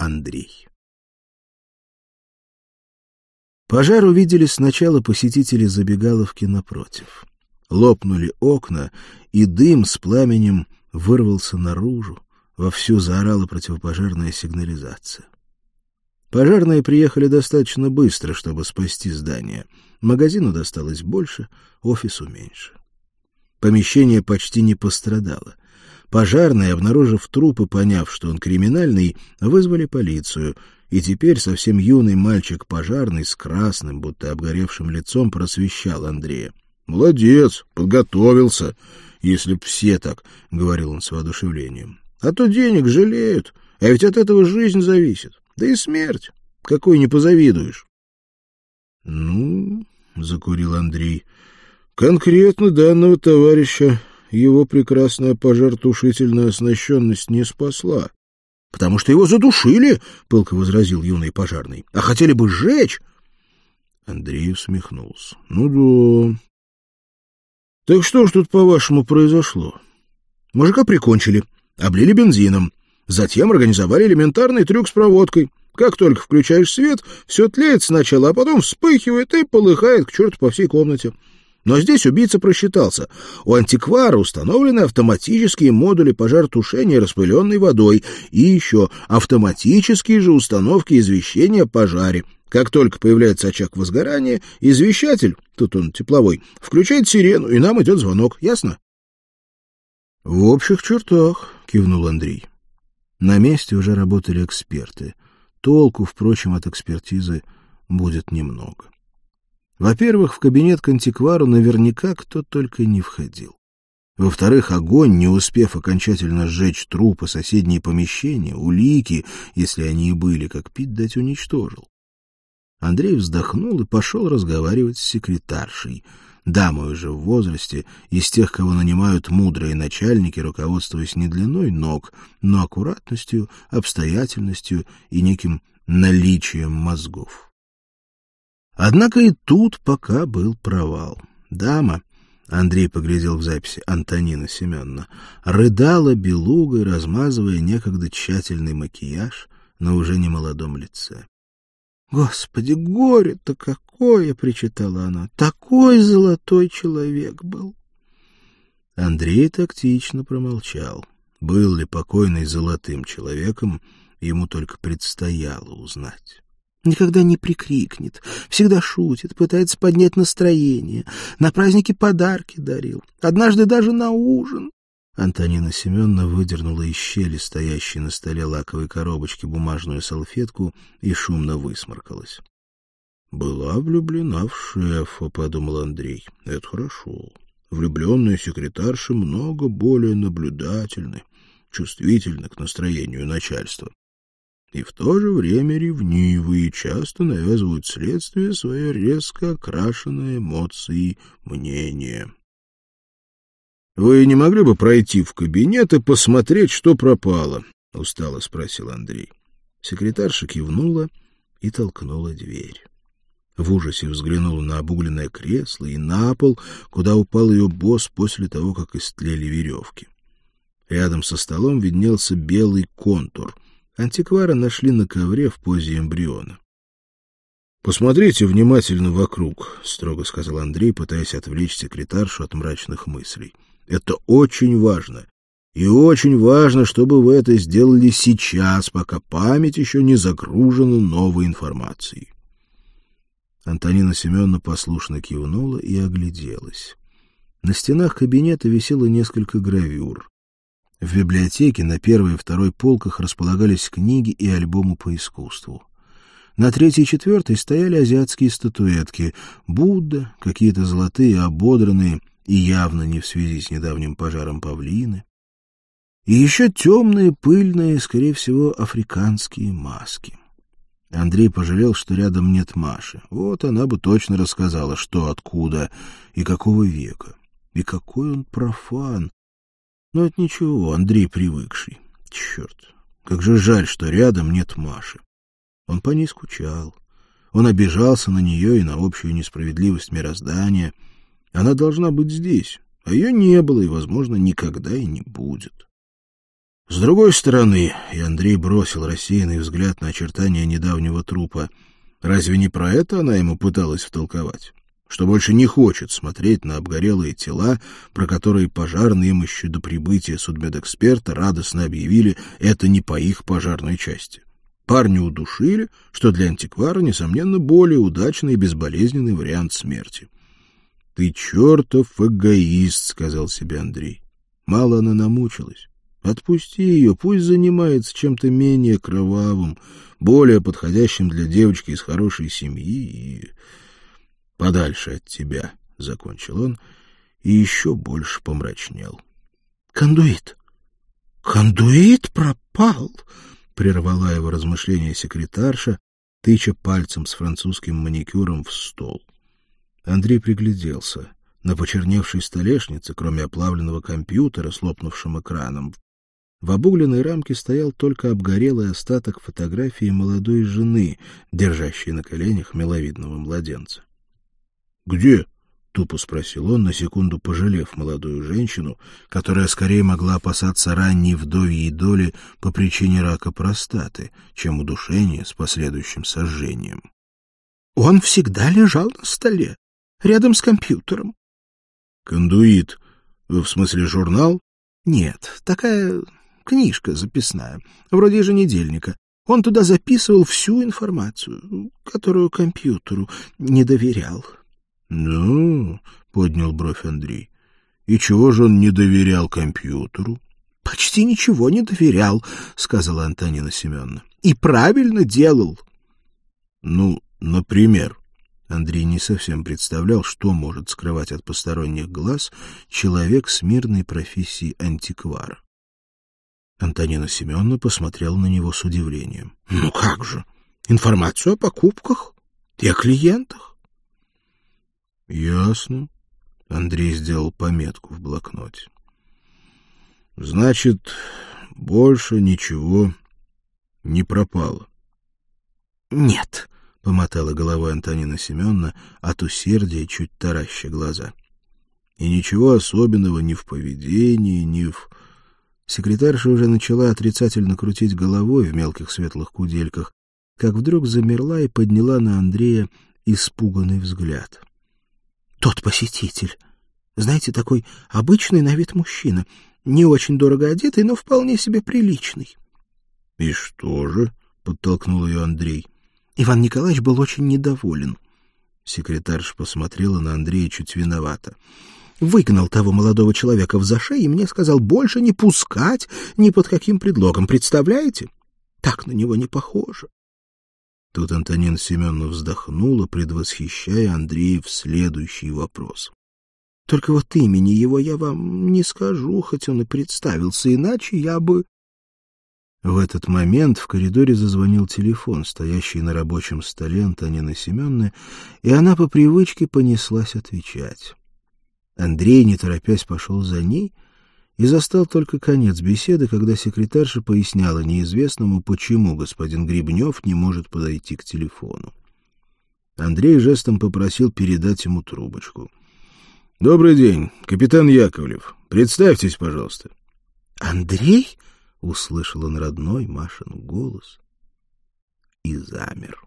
Андрей. Пожар увидели сначала посетители забегаловки напротив. Лопнули окна, и дым с пламенем вырвался наружу. Вовсю заорала противопожарная сигнализация. Пожарные приехали достаточно быстро, чтобы спасти здание. Магазину досталось больше, офису меньше. Помещение почти не пострадало. Пожарные, обнаружив труп и поняв, что он криминальный, вызвали полицию, и теперь совсем юный мальчик-пожарный с красным, будто обгоревшим лицом просвещал Андрея. «Молодец, подготовился, если б все так», — говорил он с воодушевлением. «А то денег жалеют, а ведь от этого жизнь зависит, да и смерть, какой не позавидуешь». «Ну, — закурил Андрей, — конкретно данного товарища его прекрасная пожартушительная оснащенность не спасла. — Потому что его задушили, — пылко возразил юный пожарный. — А хотели бы сжечь. Андрей усмехнулся. — Ну да. — Так что ж тут, по-вашему, произошло? Мужика прикончили, облили бензином. Затем организовали элементарный трюк с проводкой. Как только включаешь свет, все тлеет сначала, а потом вспыхивает и полыхает к черту по всей комнате. Но здесь убийца просчитался. У антиквара установлены автоматические модули пожаротушения распыленной водой и еще автоматические же установки извещения о пожаре. Как только появляется очаг возгорания, извещатель, тут он тепловой, включает сирену, и нам идет звонок. Ясно? — В общих чертах, — кивнул Андрей. На месте уже работали эксперты. Толку, впрочем, от экспертизы будет немного. Во-первых, в кабинет к антиквару наверняка кто только не входил. Во-вторых, огонь, не успев окончательно сжечь трупы, соседние помещения, улики, если они и были, как пить дать, уничтожил. Андрей вздохнул и пошел разговаривать с секретаршей, дамой уже в возрасте, из тех, кого нанимают мудрые начальники, руководствуясь не длиной ног, но аккуратностью, обстоятельностью и неким наличием мозгов. Однако и тут пока был провал. Дама, Андрей поглядел в записи Антонина Семеновна, рыдала белугой, размазывая некогда тщательный макияж на уже немолодом лице. — Господи, горе-то какое! — причитала она. — Такой золотой человек был! Андрей тактично промолчал. Был ли покойный золотым человеком, ему только предстояло узнать. Никогда не прикрикнет, всегда шутит, пытается поднять настроение. На праздники подарки дарил, однажды даже на ужин. Антонина Семеновна выдернула из щели стоящей на столе лаковой коробочки бумажную салфетку и шумно высморкалась. — Была влюблена в шефа, — подумал Андрей. — Это хорошо. Влюбленные секретарши много более наблюдательны, чувствительны к настроению начальства и в то же время ревнивые часто навязывают следствие свое резко окрашенное эмоцией мнение. — Вы не могли бы пройти в кабинет и посмотреть, что пропало? — устало спросил Андрей. Секретарша кивнула и толкнула дверь. В ужасе взглянула на обугленное кресло и на пол, куда упал ее босс после того, как истлели веревки. Рядом со столом виднелся белый контур — Антиквара нашли на ковре в позе эмбриона. — Посмотрите внимательно вокруг, — строго сказал Андрей, пытаясь отвлечь секретаршу от мрачных мыслей. — Это очень важно. И очень важно, чтобы вы это сделали сейчас, пока память еще не загружена новой информацией. Антонина Семеновна послушно кивнула и огляделась. На стенах кабинета висело несколько гравюр. В библиотеке на первой и второй полках располагались книги и альбомы по искусству. На третьей и четвертой стояли азиатские статуэтки, Будда, какие-то золотые, ободранные и явно не в связи с недавним пожаром павлины. И еще темные, пыльные, скорее всего, африканские маски. Андрей пожалел, что рядом нет Маши. Вот она бы точно рассказала, что, откуда и какого века. И какой он профан, но это ничего, Андрей привыкший. Черт, как же жаль, что рядом нет Маши. Он по ней скучал. Он обижался на нее и на общую несправедливость мироздания. Она должна быть здесь, а ее не было и, возможно, никогда и не будет. С другой стороны, и Андрей бросил рассеянный взгляд на очертания недавнего трупа, разве не про это она ему пыталась втолковать? Что больше не хочет смотреть на обгорелые тела, про которые пожарные им еще до прибытия судмедэксперта радостно объявили, это не по их пожарной части. Парня удушили, что для антиквара, несомненно, более удачный и безболезненный вариант смерти. — Ты чертов эгоист, — сказал себе Андрей. Мало она намучилась. Отпусти ее, пусть занимается чем-то менее кровавым, более подходящим для девочки из хорошей семьи и подальше от тебя, — закончил он и еще больше помрачнел. — Кондуит! Кондуит пропал! — прервала его размышления секретарша, тыча пальцем с французским маникюром в стол. Андрей пригляделся. На почерневшей столешнице, кроме оплавленного компьютера с лопнувшим экраном, в обугленной рамке стоял только обгорелый остаток фотографии молодой жены, держащей на коленях миловидного младенца. «Где?» — тупо спросил он, на секунду пожалев молодую женщину, которая скорее могла опасаться ранней вдовьей доли по причине рака простаты, чем удушения с последующим сожжением. «Он всегда лежал на столе, рядом с компьютером». «Кондуит? В смысле журнал?» «Нет, такая Книжка записная, вроде еженедельника. Он туда записывал всю информацию, которую компьютеру не доверял. — Ну, — поднял бровь Андрей, — и чего же он не доверял компьютеру? — Почти ничего не доверял, — сказала Антонина Семеновна. — И правильно делал. — Ну, например... Андрей не совсем представлял, что может скрывать от посторонних глаз человек с мирной профессией антиквара. Антонина Семеновна посмотрела на него с удивлением. — Ну как же? Информацию о покупках и о клиентах. — Ясно. Андрей сделал пометку в блокноте. — Значит, больше ничего не пропало. — Нет, — помотала головой Антонина Семеновна от усердия, чуть тараща глаза. — И ничего особенного ни в поведении, ни в Секретарша уже начала отрицательно крутить головой в мелких светлых кудельках, как вдруг замерла и подняла на Андрея испуганный взгляд. — Тот посетитель. Знаете, такой обычный на вид мужчина, не очень дорого одетый, но вполне себе приличный. — И что же? — подтолкнул ее Андрей. Иван Николаевич был очень недоволен. Секретарша посмотрела на Андрея чуть виновато выгнал того молодого человека в зашей и мне сказал больше не пускать ни под каким предлогом. Представляете? Так на него не похоже. Тут Антонина Семеновна вздохнула, предвосхищая Андреев следующий вопрос. Только вот имени его я вам не скажу, хоть он и представился, иначе я бы... В этот момент в коридоре зазвонил телефон, стоящий на рабочем столе Антонины Семеновны, и она по привычке понеслась отвечать. Андрей, не торопясь, пошел за ней и застал только конец беседы, когда секретарша поясняла неизвестному, почему господин Грибнев не может подойти к телефону. Андрей жестом попросил передать ему трубочку. — Добрый день, капитан Яковлев. Представьтесь, пожалуйста. — Андрей? — услышал он родной Машин голос и замер.